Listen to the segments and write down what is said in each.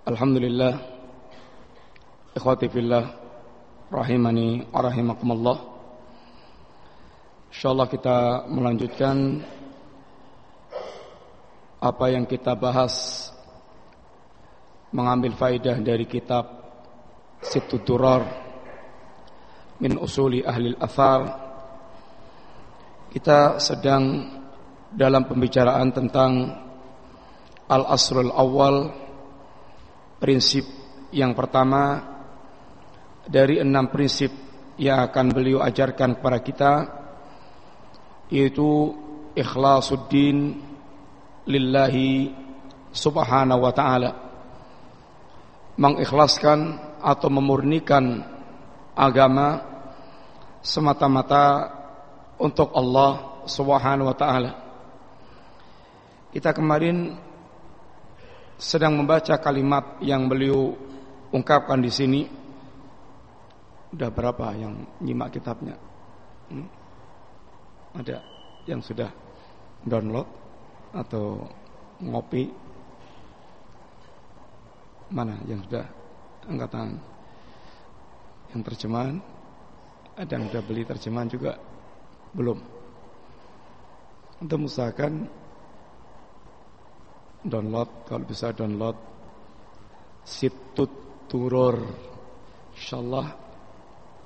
Alhamdulillah. Ikhwati fillah Rahimani rahimakumullah. InsyaAllah kita melanjutkan Apa yang kita bahas Mengambil faidah dari kitab Situ Durar Min usuli ahli al-athar Kita sedang dalam pembicaraan tentang Al-Asrul Awal prinsip yang pertama dari enam prinsip yang akan beliau ajarkan kepada kita yaitu ikhlasuddin lillahi subhanahu wa ta'ala. Mengikhlaskan atau memurnikan agama semata-mata untuk Allah subhanahu wa ta'ala. Kita kemarin sedang membaca kalimat yang beliau ungkapkan di sini. Udah berapa yang nyimak kitabnya? Hmm? Ada yang sudah download atau ngopi? Mana yang sudah angkat tangan? Yang terjemahan? Ada yang sudah beli terjemahan juga? Belum. Untuk usahakan download kalau bisa download. Situt turur. Insyaallah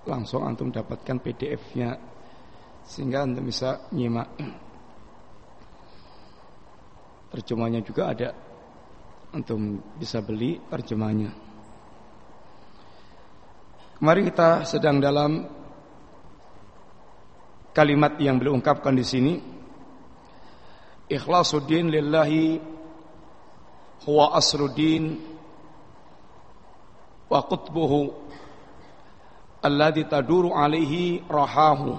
langsung antum dapatkan PDF-nya sehingga antum bisa nyimak. Terjemahnya juga ada. Antum bisa beli terjemahnya. Kemarin kita sedang dalam kalimat yang beliau ungkapkan di sini. Ikhlasuddin lillahi هو أصل الدين وقطبه الذي تدور عليه رحاه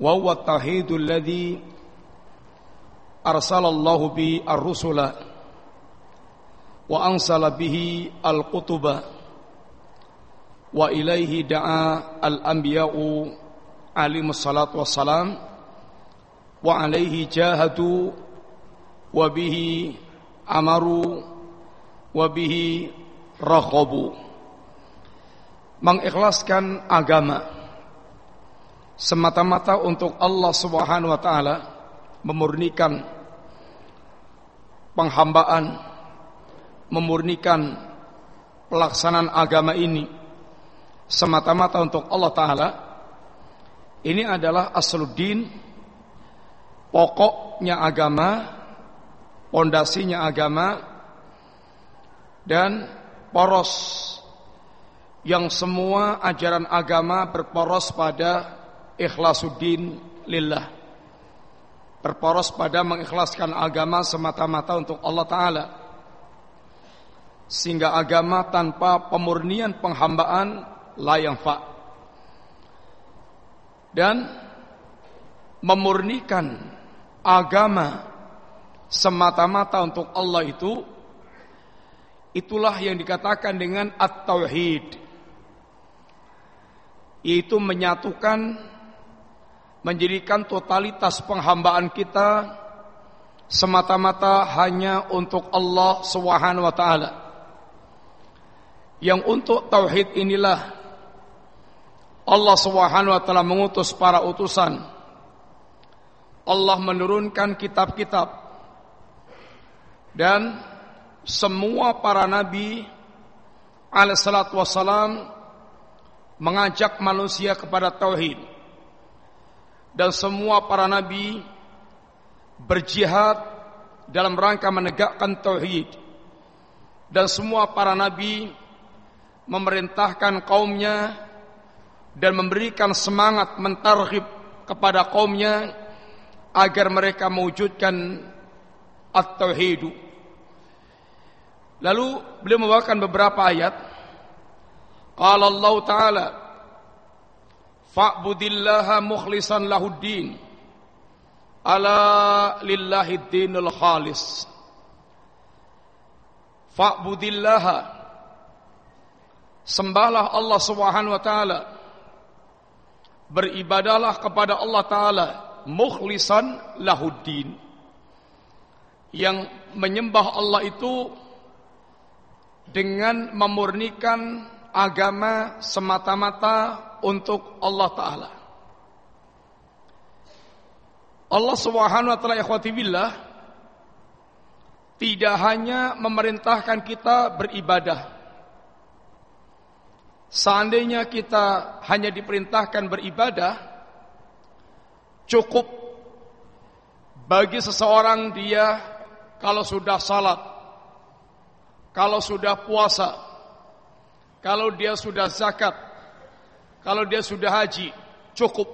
وهو التوحيد الذي أرسل الله به الرسل وأنزل به القطب وإليه دعا الأنبياء عليهم الصلاة والسلام وعليه جاهدوا وبه bihi amaru wabihi rakhabu. Mengikhlaskan agama semata-mata untuk Allah Subhanahu wa taala memurnikan penghambaan memurnikan pelaksanaan agama ini semata-mata untuk Allah taala. Ini adalah asluddin pokoknya agama pondasinya agama dan poros yang semua ajaran agama berporos pada ikhlasuddin lillah. Berporos pada mengikhlaskan agama semata-mata untuk Allah taala. Sehingga agama tanpa pemurnian penghambaan la fa. Dan memurnikan agama semata-mata untuk Allah itu itulah yang dikatakan dengan at-tauhid yaitu menyatukan menjadikan totalitas penghambaan kita semata-mata hanya untuk Allah Subhanahu wa taala. Yang untuk tauhid inilah Allah Subhanahu wa taala mengutus para utusan. Allah menurunkan kitab-kitab dan semua para nabi alaihissalatu wassalam mengajak manusia kepada tauhid. Dan semua para nabi berjihad dalam rangka menegakkan tauhid. Dan semua para nabi memerintahkan kaumnya dan memberikan semangat mentarhib kepada kaumnya agar mereka mewujudkan at-tauhidu Lalu beliau membawakan beberapa ayat. Qala Allah Ta'ala Fa'budillaha mukhlisan lahuddin Ala lillahi dinul khalis Fa'budillaha Sembahlah Allah Subhanahu wa taala. Beribadahlah kepada Allah taala mukhlisan lahuddin. Yang menyembah Allah itu dengan memurnikan agama semata-mata untuk Allah taala. Allah Subhanahu wa taala ikhwati billah tidak hanya memerintahkan kita beribadah. Seandainya kita hanya diperintahkan beribadah, cukup bagi seseorang dia kalau sudah salat, kalau sudah puasa, kalau dia sudah zakat, kalau dia sudah haji, cukup.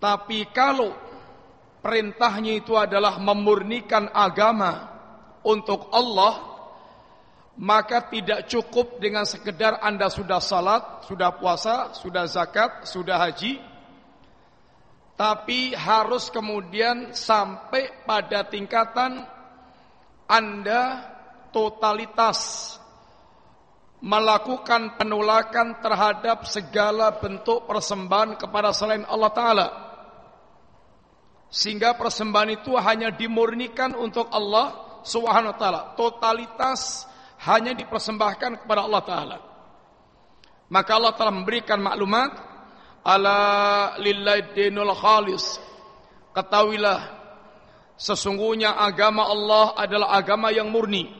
Tapi kalau perintahnya itu adalah memurnikan agama untuk Allah, maka tidak cukup dengan sekedar Anda sudah salat, sudah puasa, sudah zakat, sudah haji, tapi harus kemudian sampai pada tingkatan Anda totalitas melakukan penolakan terhadap segala bentuk persembahan kepada selain Allah Ta'ala. Sehingga persembahan itu hanya dimurnikan untuk Allah Subhanahu taala. Totalitas hanya dipersembahkan kepada Allah Ta'ala. Maka Allah telah memberikan maklumat ala lillahi dinul khalis. Ketahuilah sesungguhnya agama Allah adalah agama yang murni.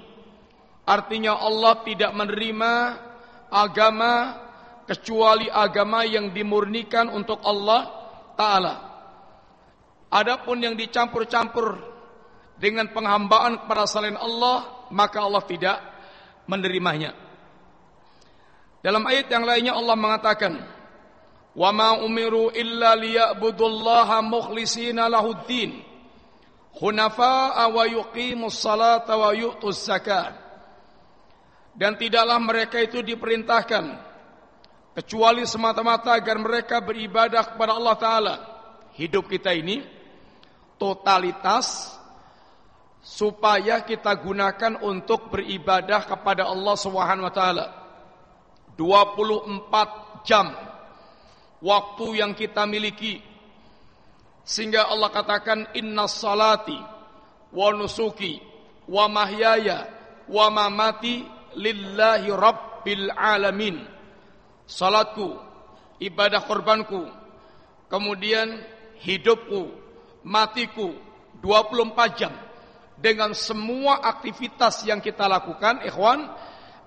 Artinya Allah tidak menerima agama kecuali agama yang dimurnikan untuk Allah Ta'ala. Adapun yang dicampur-campur dengan penghambaan kepada selain Allah, maka Allah tidak menerimanya. Dalam ayat yang lainnya Allah mengatakan, "Wa ma umiru illa liya'budullaha mukhlishina lahuddin, hunafa'a wa yuqimus salata wa yu'tuz zakat." Dan tidaklah mereka itu diperintahkan kecuali semata-mata agar mereka beribadah kepada Allah taala. Hidup kita ini totalitas supaya kita gunakan untuk beribadah kepada Allah Subhanahu wa taala. 24 jam waktu yang kita miliki sehingga Allah katakan inna salati wa nusuki wa mahyaya wa mamati lillahi rabbil alamin. Salatku, ibadah korbanku, kemudian hidupku, matiku 24 jam dengan semua aktivitas yang kita lakukan ikhwan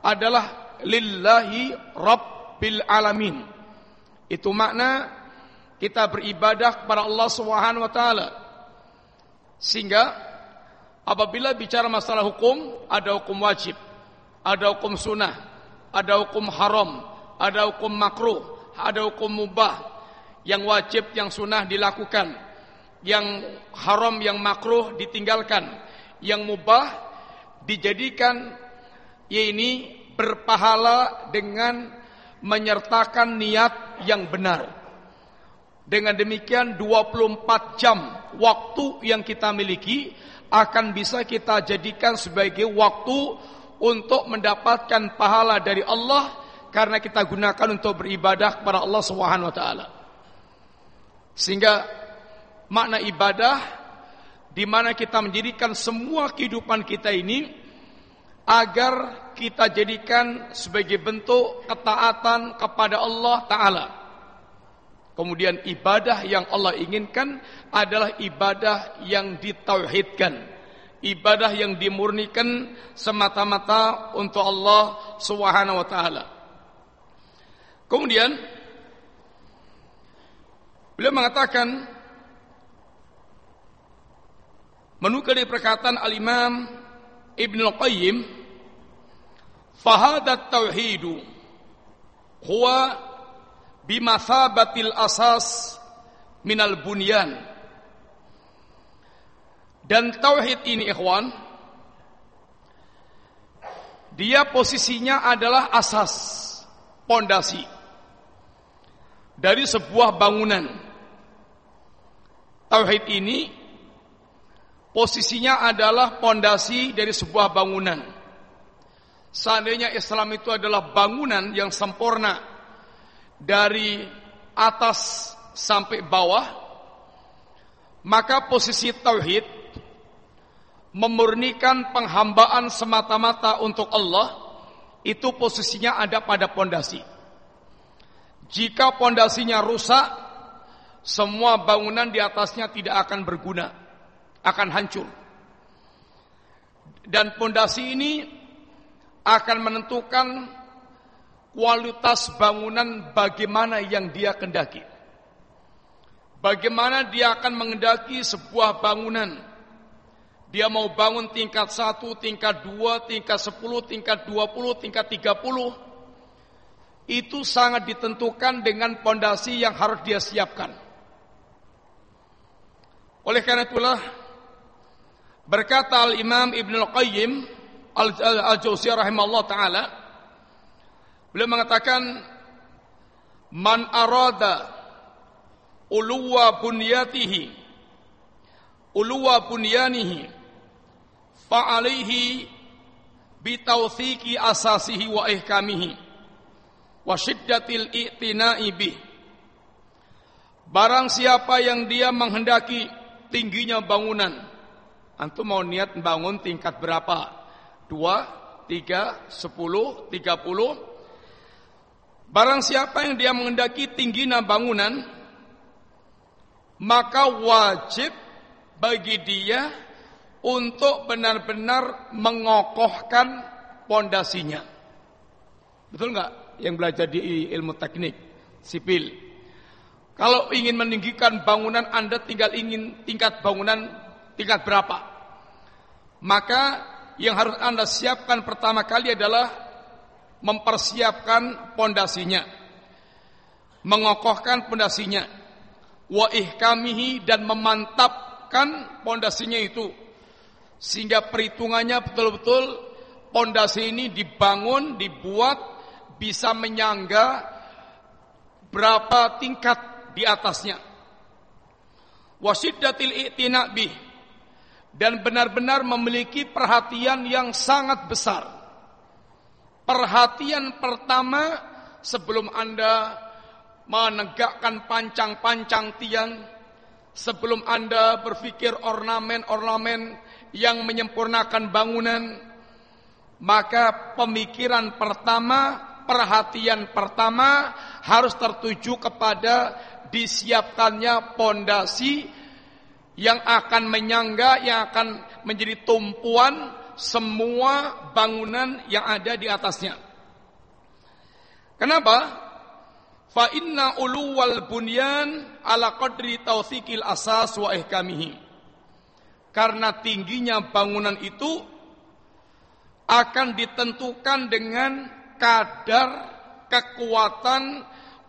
adalah lillahi rabbil alamin. Itu makna kita beribadah kepada Allah Subhanahu wa taala. Sehingga apabila bicara masalah hukum, ada hukum wajib, ada hukum sunnah, ada hukum haram, ada hukum makruh, ada hukum mubah. Yang wajib, yang sunnah dilakukan, yang haram, yang makruh ditinggalkan yang mubah dijadikan ya ini berpahala dengan menyertakan niat yang benar. Dengan demikian 24 jam waktu yang kita miliki akan bisa kita jadikan sebagai waktu untuk mendapatkan pahala dari Allah karena kita gunakan untuk beribadah kepada Allah Subhanahu wa taala. Sehingga makna ibadah di mana kita menjadikan semua kehidupan kita ini agar kita jadikan sebagai bentuk ketaatan kepada Allah taala. Kemudian ibadah yang Allah inginkan adalah ibadah yang ditauhidkan. Ibadah yang dimurnikan semata-mata untuk Allah Subhanahu wa taala. Kemudian beliau mengatakan menukil perkataan al-Imam Ibn Al-Qayyim fahadat tauhidu huwa bimathabatil asas minal bunyan dan tauhid ini ikhwan Dia posisinya adalah asas, pondasi dari sebuah bangunan. Tauhid ini posisinya adalah pondasi dari sebuah bangunan. Seandainya Islam itu adalah bangunan yang sempurna dari atas sampai bawah, maka posisi tauhid memurnikan penghambaan semata-mata untuk Allah itu posisinya ada pada pondasi. Jika pondasinya rusak, semua bangunan di atasnya tidak akan berguna, akan hancur. Dan pondasi ini akan menentukan kualitas bangunan bagaimana yang dia kendaki. Bagaimana dia akan mengendaki sebuah bangunan dia mau bangun tingkat satu, tingkat dua, tingkat sepuluh, tingkat dua puluh, tingkat tiga puluh. Itu sangat ditentukan dengan pondasi yang harus dia siapkan. Oleh karena itulah berkata Al-Imam Ibn Al-Qayyim Al-Jawziyah rahimahullah taala beliau mengatakan man arada uluwa bunyatihi uluwa bunyanihi fa'alaihi bitawthiki asasihi wa ihkamihi wa syiddatil i'tina'i bih. Barang siapa yang dia menghendaki tingginya bangunan Antum mau niat bangun tingkat berapa? Dua, tiga, sepuluh, tiga puluh Barang siapa yang dia menghendaki tingginya bangunan Maka wajib bagi dia untuk benar-benar mengokohkan pondasinya. Betul nggak? Yang belajar di ilmu teknik sipil. Kalau ingin meninggikan bangunan Anda tinggal ingin tingkat bangunan tingkat berapa? Maka yang harus Anda siapkan pertama kali adalah mempersiapkan pondasinya. Mengokohkan pondasinya. Wa ihkamihi dan memantapkan pondasinya itu sehingga perhitungannya betul-betul pondasi ini dibangun, dibuat bisa menyangga berapa tingkat di atasnya. Wasiddatil i'tina bih dan benar-benar memiliki perhatian yang sangat besar. Perhatian pertama sebelum Anda menegakkan pancang-pancang tiang, sebelum Anda berpikir ornamen-ornamen yang menyempurnakan bangunan, maka pemikiran pertama, perhatian pertama harus tertuju kepada disiapkannya pondasi yang akan menyangga, yang akan menjadi tumpuan semua bangunan yang ada di atasnya. Kenapa? Fa inna uluwal bunyan ala qadri tawthikil asas wa ihkamihi karena tingginya bangunan itu akan ditentukan dengan kadar kekuatan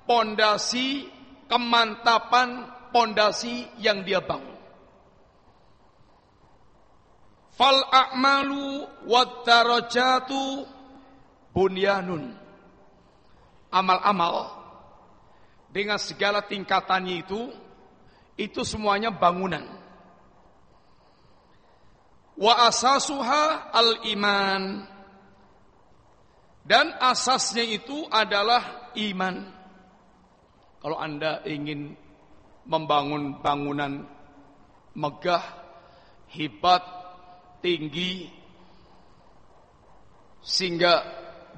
pondasi kemantapan pondasi yang dia bangun. Fal a'malu wad darajatu bunyanun. Amal-amal dengan segala tingkatannya itu itu semuanya bangunan wa asasuha al-iman dan asasnya itu adalah iman. Kalau Anda ingin membangun bangunan megah, hebat, tinggi sehingga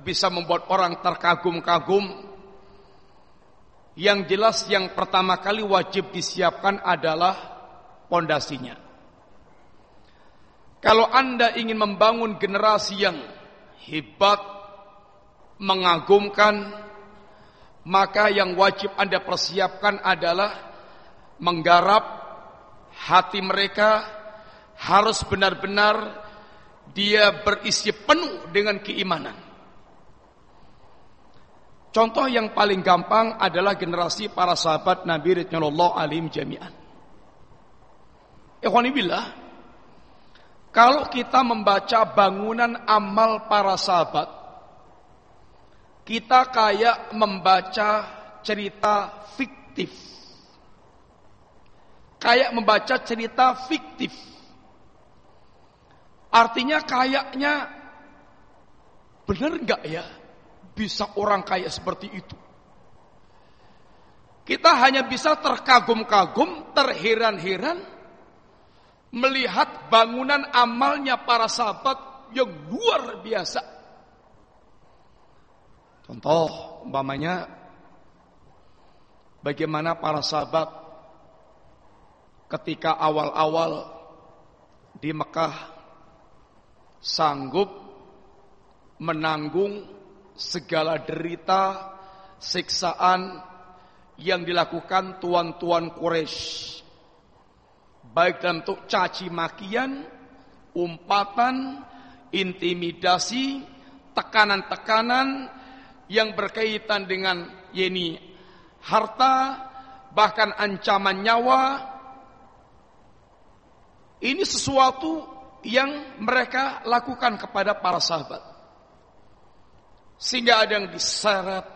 bisa membuat orang terkagum-kagum yang jelas yang pertama kali wajib disiapkan adalah pondasinya. Kalau Anda ingin membangun generasi yang hebat, mengagumkan, maka yang wajib Anda persiapkan adalah menggarap hati mereka harus benar-benar dia berisi penuh dengan keimanan. Contoh yang paling gampang adalah generasi para sahabat Nabi Rasulullah alim jami'an. Ikhwanibillah, Kalau kita membaca bangunan amal para sahabat, kita kayak membaca cerita fiktif. Kayak membaca cerita fiktif. Artinya kayaknya benar nggak ya bisa orang kayak seperti itu? Kita hanya bisa terkagum-kagum, terheran-heran melihat bangunan amalnya para sahabat yang luar biasa. Contoh umpamanya bagaimana para sahabat ketika awal-awal di Mekah sanggup menanggung segala derita, siksaan yang dilakukan tuan-tuan Quraisy. Baik dalam bentuk caci makian, umpatan, intimidasi, tekanan-tekanan yang berkaitan dengan yeni harta, bahkan ancaman nyawa. Ini sesuatu yang mereka lakukan kepada para sahabat. Sehingga ada yang diseret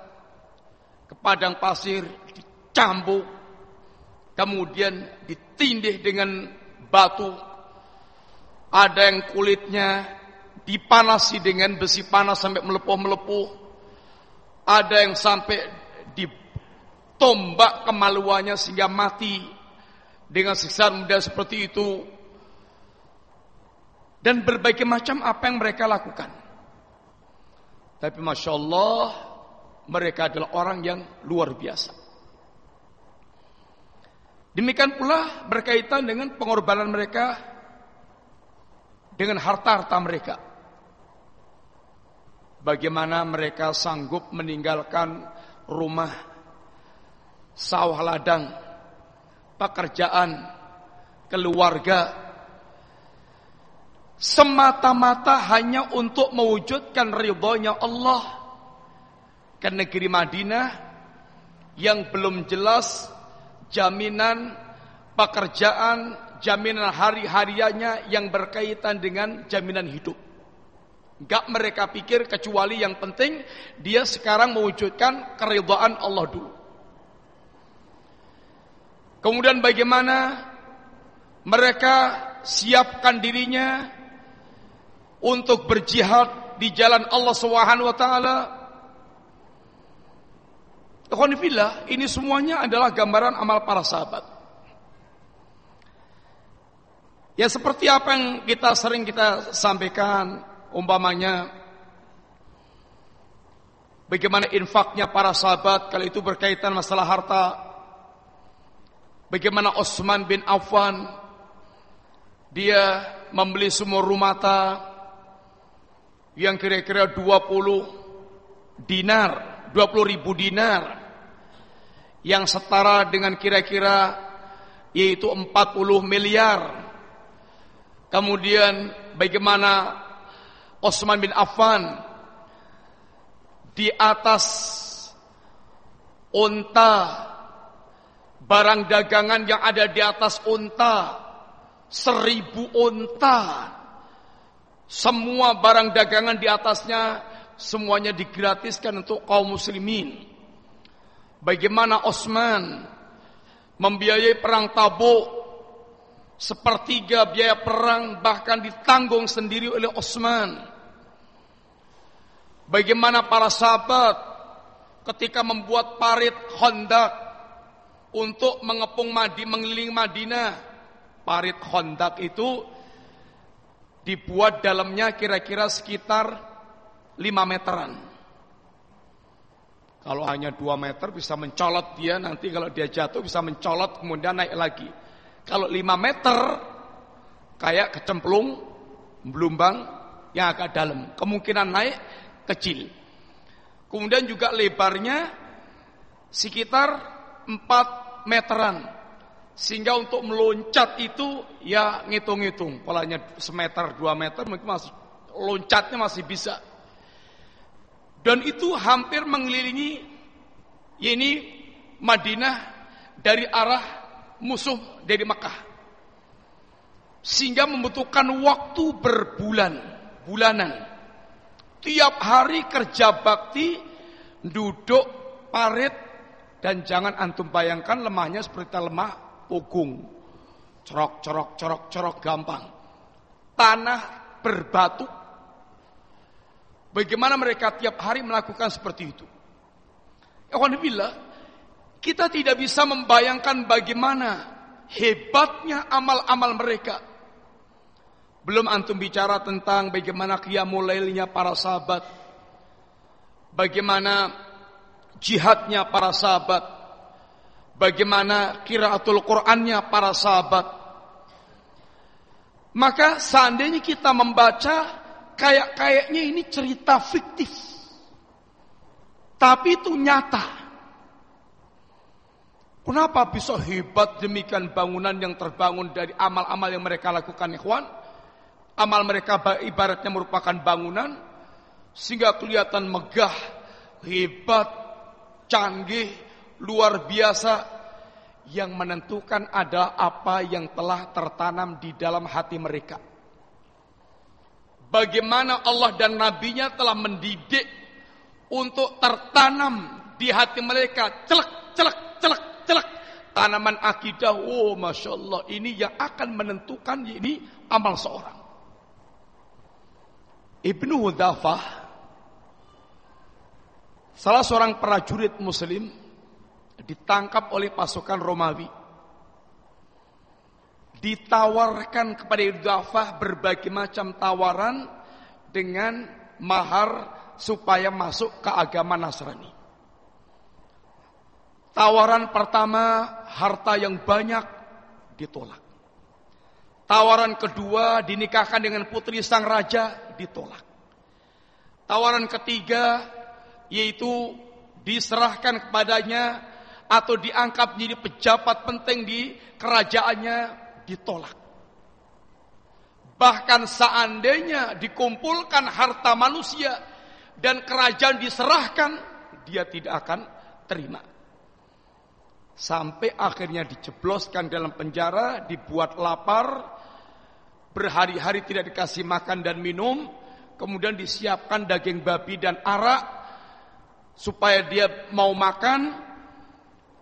ke padang pasir, dicambuk, kemudian ditindih dengan batu. Ada yang kulitnya dipanasi dengan besi panas sampai melepuh-melepuh. Ada yang sampai ditombak kemaluannya sehingga mati dengan siksaan muda seperti itu. Dan berbagai macam apa yang mereka lakukan. Tapi Masya Allah mereka adalah orang yang luar biasa. Demikian pula berkaitan dengan pengorbanan mereka dengan harta-harta mereka. Bagaimana mereka sanggup meninggalkan rumah, sawah ladang, pekerjaan, keluarga, semata-mata hanya untuk mewujudkan ridhonya Allah ke negeri Madinah yang belum jelas jaminan pekerjaan, jaminan hari-hariannya yang berkaitan dengan jaminan hidup. Gak mereka pikir kecuali yang penting dia sekarang mewujudkan keridhaan Allah dulu. Kemudian bagaimana mereka siapkan dirinya untuk berjihad di jalan Allah Subhanahu wa taala Ikhwanifillah, ini semuanya adalah gambaran amal para sahabat. Ya seperti apa yang kita sering kita sampaikan, umpamanya bagaimana infaknya para sahabat kalau itu berkaitan masalah harta. Bagaimana Osman bin Affan dia membeli sumur rumata yang kira-kira 20 dinar, 20 ribu dinar yang setara dengan kira-kira yaitu 40 miliar. Kemudian bagaimana Osman bin Affan di atas unta barang dagangan yang ada di atas unta seribu unta semua barang dagangan di atasnya semuanya digratiskan untuk kaum muslimin Bagaimana Osman membiayai perang Tabuk sepertiga biaya perang bahkan ditanggung sendiri oleh Osman. Bagaimana para sahabat ketika membuat parit Honda untuk mengepung Madi, mengelilingi Madinah. Parit Honda itu dibuat dalamnya kira-kira sekitar 5 meteran. Kalau hanya 2 meter bisa mencolot dia nanti kalau dia jatuh bisa mencolot kemudian naik lagi. Kalau 5 meter kayak kecemplung belumbang yang agak dalam. Kemungkinan naik kecil. Kemudian juga lebarnya sekitar 4 meteran. Sehingga untuk meloncat itu ya ngitung-ngitung. Polanya semeter, 2 meter mungkin masih loncatnya masih bisa. Dan itu hampir mengelilingi ini Madinah dari arah musuh dari Mekah. Sehingga membutuhkan waktu berbulan, bulanan. Tiap hari kerja bakti, duduk parit, dan jangan antum bayangkan lemahnya seperti lemah punggung. Cerok, cerok, cerok, cerok, gampang. Tanah berbatu. Bagaimana mereka tiap hari melakukan seperti itu? Alhamdulillah, kita tidak bisa membayangkan bagaimana hebatnya amal-amal mereka. Belum antum bicara tentang bagaimana qiyamul para sahabat. Bagaimana jihadnya para sahabat. Bagaimana kiraatul Qur'annya para sahabat. Maka seandainya kita membaca kayak-kayaknya ini cerita fiktif. Tapi itu nyata. Kenapa bisa hebat demikian bangunan yang terbangun dari amal-amal yang mereka lakukan ikhwan? Amal mereka ibaratnya merupakan bangunan sehingga kelihatan megah, hebat, canggih, luar biasa. Yang menentukan ada apa yang telah tertanam di dalam hati mereka. Bagaimana Allah dan Nabi-Nya telah mendidik untuk tertanam di hati mereka celak celak celak celak tanaman akidah oh masya Allah ini yang akan menentukan ini amal seorang Ibnu Hudafah salah seorang prajurit muslim ditangkap oleh pasukan Romawi ditawarkan kepada Hudafah berbagai macam tawaran dengan mahar supaya masuk ke agama Nasrani. Tawaran pertama, harta yang banyak ditolak. Tawaran kedua, dinikahkan dengan putri sang raja, ditolak. Tawaran ketiga, yaitu diserahkan kepadanya atau diangkat menjadi pejabat penting di kerajaannya, ditolak. Bahkan seandainya dikumpulkan harta manusia dan kerajaan diserahkan, dia tidak akan terima. Sampai akhirnya dijebloskan dalam penjara, dibuat lapar, berhari-hari tidak dikasih makan dan minum, kemudian disiapkan daging babi dan arak supaya dia mau makan.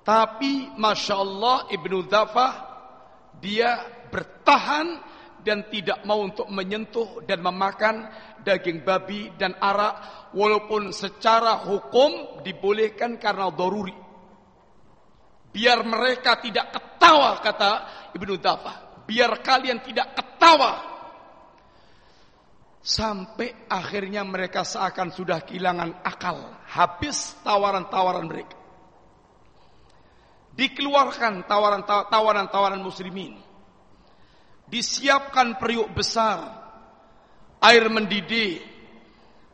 Tapi Masya Allah Ibnu Dhafah dia bertahan dan tidak mau untuk menyentuh dan memakan daging babi dan arak walaupun secara hukum dibolehkan karena doruri. Biar mereka tidak ketawa kata Ibnu Dafah. Biar kalian tidak ketawa. Sampai akhirnya mereka seakan sudah kehilangan akal. Habis tawaran-tawaran mereka. Dikeluarkan tawaran-tawaran muslimin Disiapkan periuk besar, air mendidih.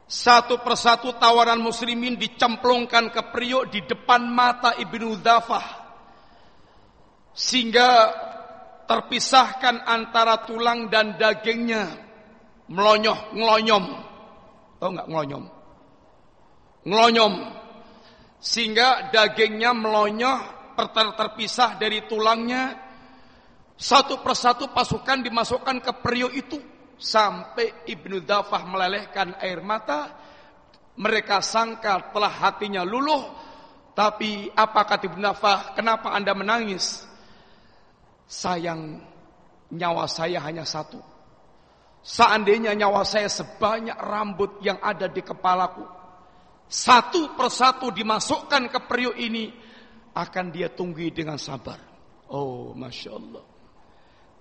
Satu persatu tawaran muslimin dicemplungkan ke periuk di depan mata Ibnu Dhafah. Sehingga terpisahkan antara tulang dan dagingnya. Melonyoh, ngelonyom. Tahu nggak ngelonyom? Ngelonyom. Sehingga dagingnya melonyoh terpisah dari tulangnya satu persatu pasukan dimasukkan ke periuk itu sampai Ibnu Dafah melelehkan air mata. Mereka sangka telah hatinya luluh, tapi apa kata Ibnu Dafah? Kenapa anda menangis? Sayang, nyawa saya hanya satu. Seandainya nyawa saya sebanyak rambut yang ada di kepalaku, satu persatu dimasukkan ke periuk ini, akan dia tunggu dengan sabar. Oh, masya Allah.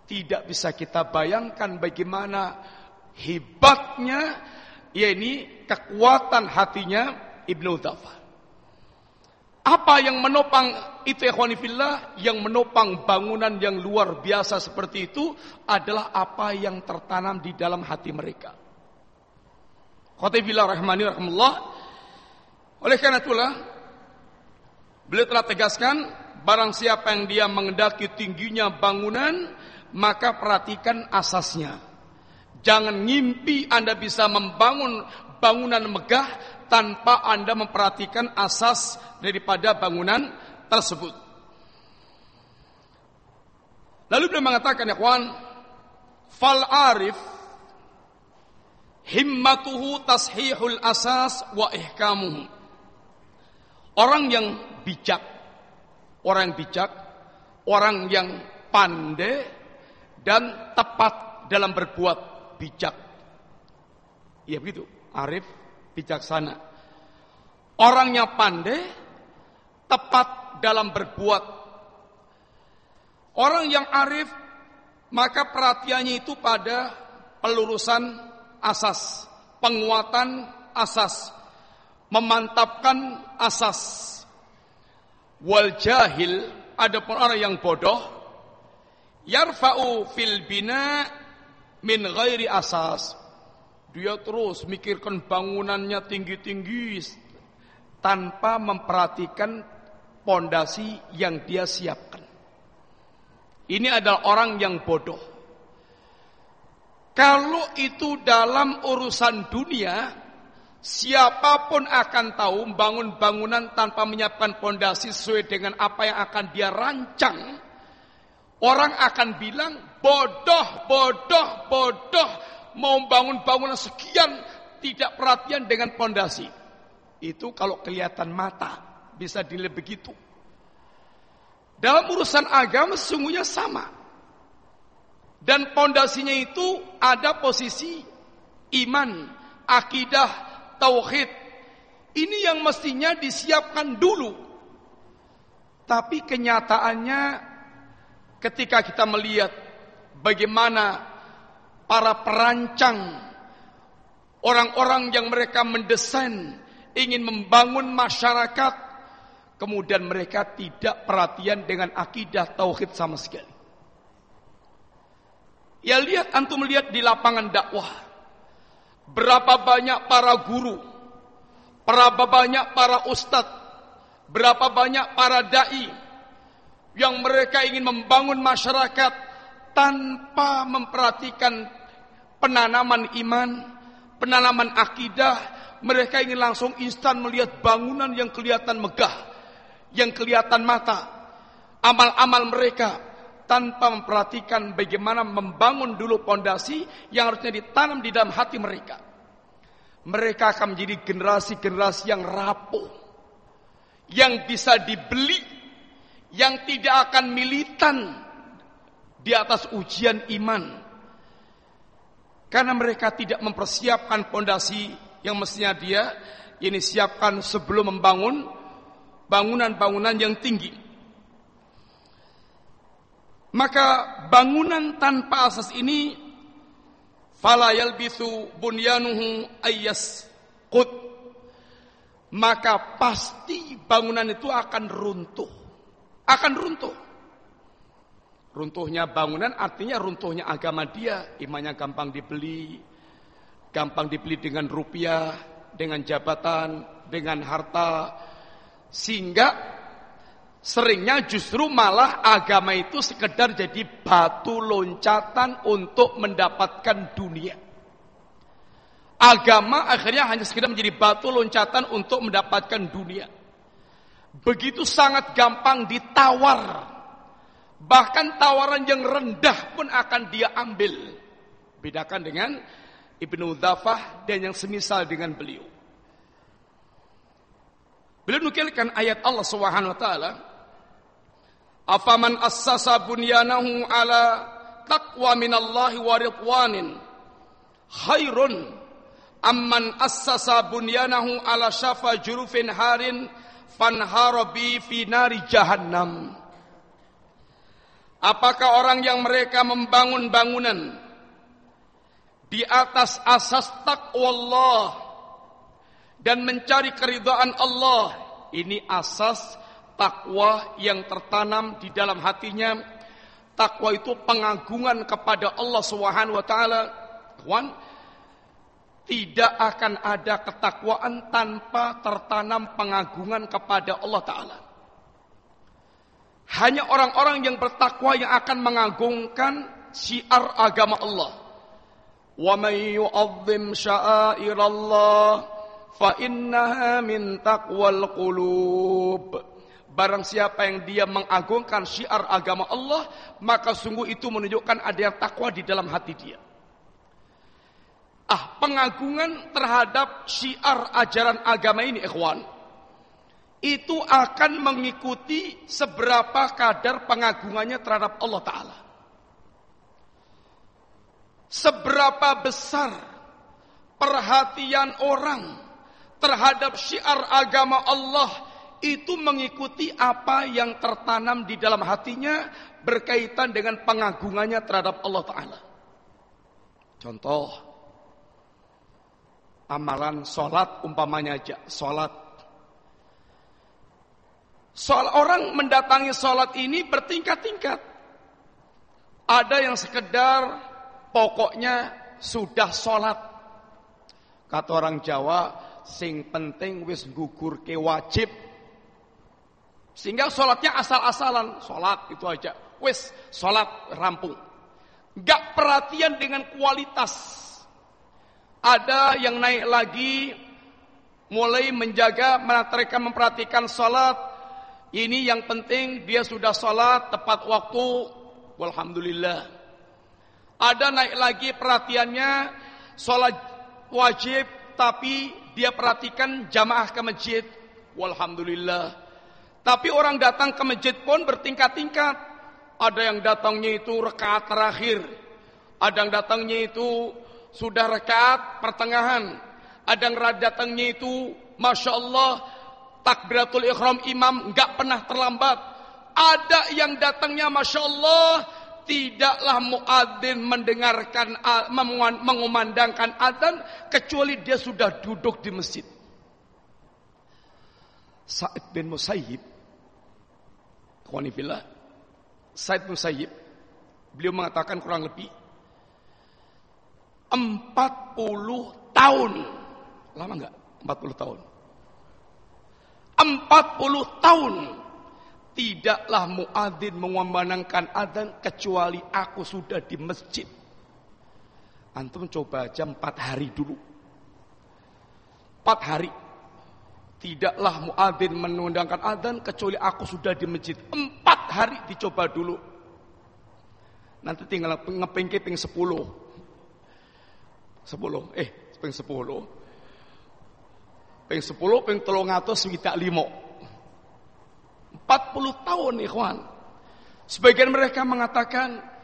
Tidak bisa kita bayangkan bagaimana hebatnya yakni kekuatan hatinya Ibnu Dhafa. Apa yang menopang itu ikhwanifillah yang menopang bangunan yang luar biasa seperti itu adalah apa yang tertanam di dalam hati mereka. Khotibillah rahmani rahmatullah. Oleh karena itulah beliau telah tegaskan barang siapa yang dia mengendaki tingginya bangunan maka perhatikan asasnya. Jangan ngimpi Anda bisa membangun bangunan megah tanpa Anda memperhatikan asas daripada bangunan tersebut. Lalu beliau mengatakan, ya kawan, Fal arif himmatuhu tashihul asas wa ihkamuhu. Orang yang bijak, orang yang bijak, orang yang pandai dan tepat dalam berbuat bijak. Ya begitu, arif, bijaksana. Orangnya pandai, tepat dalam berbuat. Orang yang arif, maka perhatiannya itu pada pelurusan asas, penguatan asas, memantapkan asas. Wal jahil, ada pun orang yang bodoh, yarfa'u fil bina min ghairi asas. Dia terus mikirkan bangunannya tinggi-tinggi tanpa memperhatikan pondasi yang dia siapkan. Ini adalah orang yang bodoh. Kalau itu dalam urusan dunia, siapa pun akan tahu bangun bangunan tanpa menyiapkan pondasi sesuai dengan apa yang akan dia rancang. Orang akan bilang bodoh, bodoh, bodoh, mau bangun bangunan sekian tidak perhatian dengan pondasi. Itu kalau kelihatan mata bisa dilihat begitu. Dalam urusan agama sesungguhnya sama. Dan pondasinya itu ada posisi iman, akidah, tauhid. Ini yang mestinya disiapkan dulu. Tapi kenyataannya ketika kita melihat bagaimana para perancang orang-orang yang mereka mendesain ingin membangun masyarakat kemudian mereka tidak perhatian dengan akidah tauhid sama sekali. Ya lihat antum melihat di lapangan dakwah. Berapa banyak para guru, berapa banyak para ustadz, berapa banyak para dai yang mereka ingin membangun masyarakat tanpa memperhatikan penanaman iman, penanaman akidah, mereka ingin langsung instan melihat bangunan yang kelihatan megah, yang kelihatan mata. Amal-amal mereka tanpa memperhatikan bagaimana membangun dulu pondasi yang harusnya ditanam di dalam hati mereka. Mereka akan menjadi generasi-generasi yang rapuh, yang bisa dibeli, yang tidak akan militan di atas ujian iman. Karena mereka tidak mempersiapkan pondasi yang mestinya dia ini siapkan sebelum membangun bangunan-bangunan yang tinggi. Maka bangunan tanpa asas ini fala yalbisu bunyanuhu ayyas qut maka pasti bangunan itu akan runtuh. Akan runtuh. Runtuhnya bangunan artinya runtuhnya agama dia, imannya gampang dibeli, gampang dibeli dengan rupiah, dengan jabatan, dengan harta sehingga Seringnya justru malah agama itu sekedar jadi batu loncatan untuk mendapatkan dunia. Agama akhirnya hanya sekedar menjadi batu loncatan untuk mendapatkan dunia. Begitu sangat gampang ditawar. Bahkan tawaran yang rendah pun akan dia ambil. Bedakan dengan Ibnu Dhafah dan yang semisal dengan beliau. Beliau nukilkan ayat Allah Subhanahu wa taala Afaman assasa bunyanahu ala taqwa minallahi wa ridwanin? Khairun. Amman assasa bunyanahu ala syafa jurufin harin fanharabi fi nari jahannam. Apakah orang yang mereka membangun bangunan di atas asas takwa Allah dan mencari keridhaan Allah? Ini asas takwa yang tertanam di dalam hatinya. Takwa itu pengagungan kepada Allah Subhanahu wa taala. Tidak akan ada ketakwaan tanpa tertanam pengagungan kepada Allah taala. Hanya orang-orang yang bertakwa yang akan mengagungkan syiar agama Allah. Wa may yu'azzim sya'airallah fa innaha min taqwal qulub. Barang siapa yang dia mengagungkan syiar agama Allah, maka sungguh itu menunjukkan ada yang takwa di dalam hati dia. Ah, pengagungan terhadap syiar ajaran agama ini, ikhwan, itu akan mengikuti seberapa kadar pengagungannya terhadap Allah Ta'ala. Seberapa besar perhatian orang terhadap syiar agama Allah itu mengikuti apa yang tertanam di dalam hatinya berkaitan dengan pengagungannya terhadap Allah Ta'ala. Contoh, amalan sholat umpamanya aja, sholat. Soal orang mendatangi sholat ini bertingkat-tingkat. Ada yang sekedar pokoknya sudah sholat. Kata orang Jawa, sing penting wis gugur ke wajib sehingga sholatnya asal-asalan. Sholat itu aja. Wes, sholat rampung. Gak perhatian dengan kualitas. Ada yang naik lagi. Mulai menjaga, mereka memperhatikan sholat. Ini yang penting dia sudah sholat tepat waktu. Walhamdulillah. Ada naik lagi perhatiannya. Sholat wajib. Tapi dia perhatikan jamaah ke masjid. Walhamdulillah. Tapi orang datang ke masjid pun bertingkat-tingkat. Ada yang datangnya itu rekaat terakhir. Ada yang datangnya itu sudah rekaat pertengahan. Ada yang datangnya itu Masya Allah takbiratul ikhram imam nggak pernah terlambat. Ada yang datangnya Masya Allah tidaklah muadzin mendengarkan mengumandangkan adzan kecuali dia sudah duduk di masjid. Sa'id bin Musayyib Khwanifillah Said Musayyib beliau mengatakan kurang lebih 40 tahun. Lama enggak 40 tahun. 40 tahun tidaklah muadzin mengumandangkan adzan kecuali aku sudah di masjid. Antum coba aja 4 hari dulu. 4 hari Tidaklah muadzin menundangkan adzan kecuali aku sudah di masjid. Empat hari dicoba dulu. Nanti tinggal ngeping ping sepuluh. Sepuluh, eh ping sepuluh. Ping sepuluh, ping tolong atas widak limo. Empat puluh tahun ikhwan. Sebagian mereka mengatakan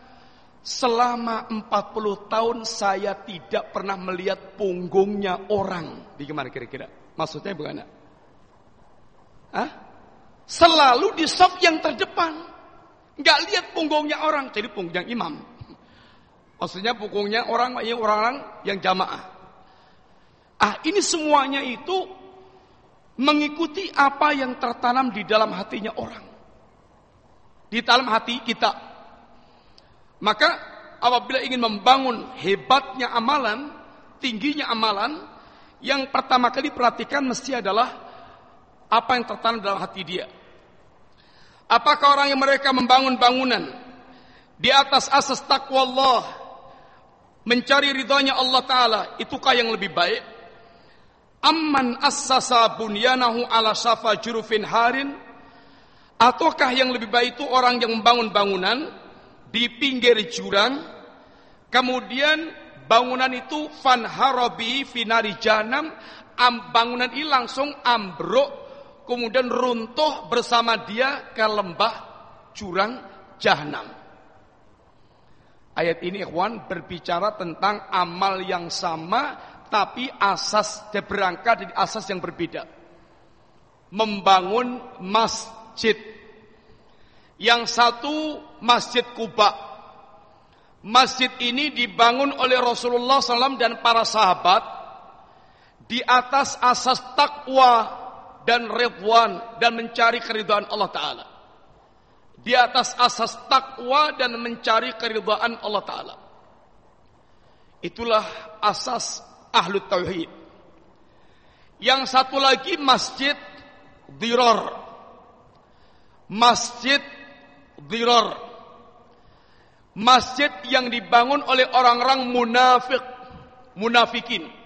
Selama empat puluh tahun saya tidak pernah melihat punggungnya orang. Di ke mana kira-kira? Maksudnya bagaimana? Hah? Selalu di sop yang terdepan. Nggak lihat punggungnya orang, jadi punggungnya imam. Maksudnya punggungnya orang yang orang-orang yang jamaah. Ah, ini semuanya itu mengikuti apa yang tertanam di dalam hatinya orang. Di dalam hati kita. Maka apabila ingin membangun hebatnya amalan, tingginya amalan, yang pertama kali perhatikan mesti adalah apa yang tertanam dalam hati dia. Apakah orang yang mereka membangun bangunan di atas asas takwa Allah, mencari ridhonya Allah Ta'ala, itukah yang lebih baik? Amman assasa bunyanahu ala syafa jurufin harin, ataukah yang lebih baik itu orang yang membangun bangunan di pinggir jurang, kemudian bangunan itu fanharabi finari janam, bangunan ini langsung ambruk kemudian runtuh bersama dia ke lembah jurang jahanam. Ayat ini ikhwan berbicara tentang amal yang sama tapi asas dia berangkat dari asas yang berbeda. Membangun masjid. Yang satu Masjid Kuba. Masjid ini dibangun oleh Rasulullah SAW dan para sahabat di atas asas takwa dan ridwan dan mencari keridhaan Allah taala. Di atas asas takwa dan mencari keridhaan Allah taala. Itulah asas ahlu tauhid. Yang satu lagi masjid dirar. Masjid dirar. Masjid yang dibangun oleh orang-orang munafik, munafikin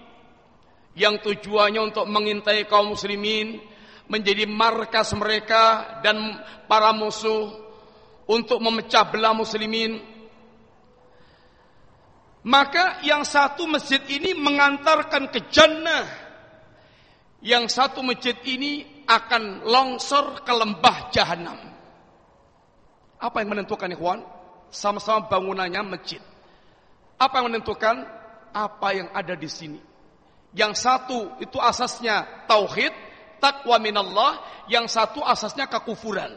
yang tujuannya untuk mengintai kaum muslimin, menjadi markas mereka dan para musuh untuk memecah belah muslimin. Maka yang satu masjid ini mengantarkan ke jannah. Yang satu masjid ini akan longsor ke lembah jahanam. Apa yang menentukan ikhwan? Sama-sama bangunannya masjid. Apa yang menentukan? Apa yang ada di sini. Yang satu itu asasnya tauhid, takwa minallah, yang satu asasnya kekufuran.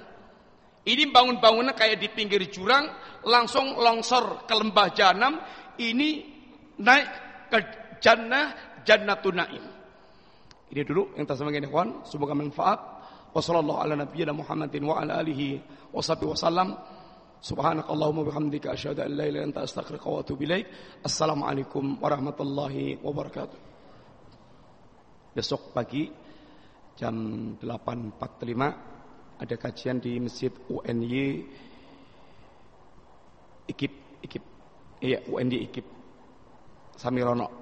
Ini bangun-bangunan kayak di pinggir jurang, langsung longsor ke lembah jahanam, ini naik ke jannah, jannatun naim. Ini dulu yang tak ini kawan, semoga manfaat. Wassalamualaikum warahmatullahi wabarakatuh. Besok pagi jam 8.45 ada kajian di Masjid UNY Ikip Ikip. Iya UNY Ikip. Samirono